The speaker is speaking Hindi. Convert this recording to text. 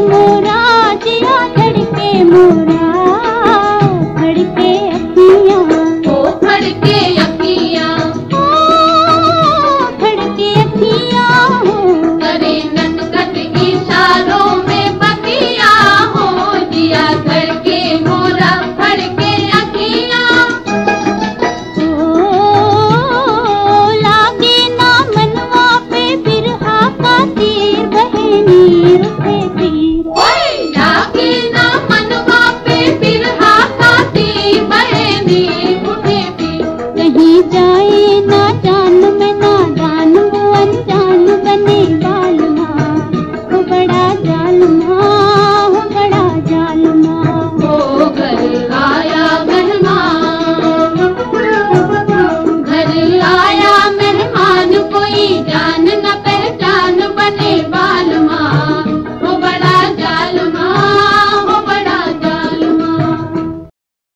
मोरा जिया धड़के मोरा धड़के अखिया। ओ धड़के अखिया। ओ अखिया हो। करे नटखट इशारों में बतिया हो जिया धड़के